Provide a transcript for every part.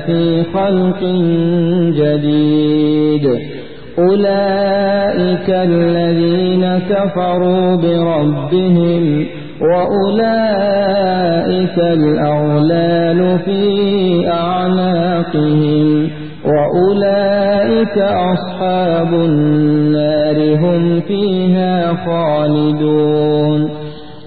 لفي خلق جديد. أولئك الذين كفروا بربهم وأولئك الأغلال في أعناقهم وأولئك أصحاب النار هم فيها خالدون.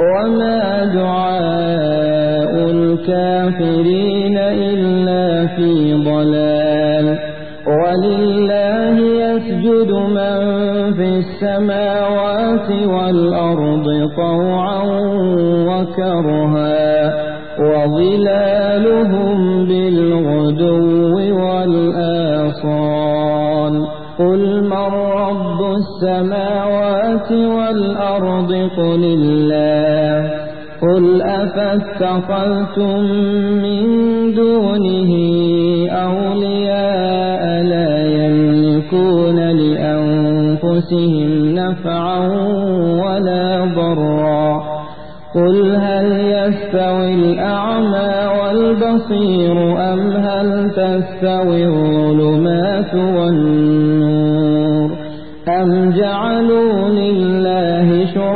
وما دعاء الكافرين إلا في ضلال ولله يسجد من في السماوات والأرض طوعا وكرها وظلالهم بالغدو والآصال قل من رب السماوات والأرض قل الله قل أفاتخذتم من دونه أولياء لا يملكون لأنفسهم نفعا ولا ضرا قل هل يستوي الأعمى والبصير أم هل تستوي الظلمات والنور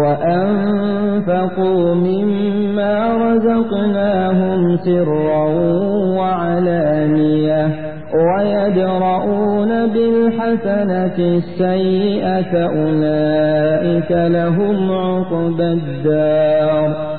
وأنفقوا مما رزقناهم سرا وعلانية ويدرؤون بالحسنة السيئة أولئك لهم عقبى الدار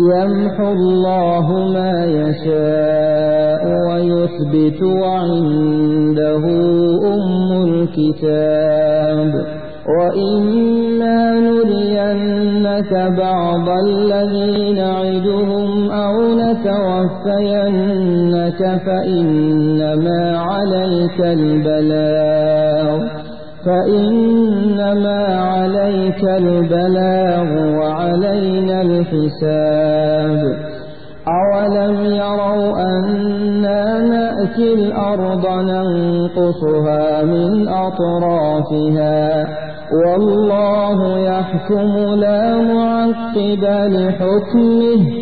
يمحو الله ما يشاء ويثبت وعنده أم الكتاب. وإما نرينك بعض الذين نعدهم أو نتوفينك فإنما عليك البلاغ. فإنما عليك البلاغ وعلينا الحساب. أولم يروا أنا نأتي الأرض ننقصها من أطرافها؟ والله يحكم لا معقب لحكمه.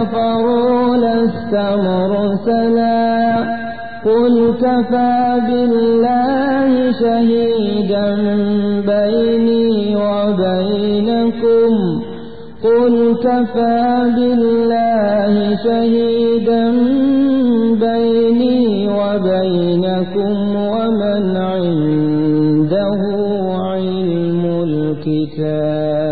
كفروا لست مرسلا قل كفى بالله شهيدا بيني وبينكم قل كفى بالله شهيدا بيني وبينكم ومن عنده علم الكتاب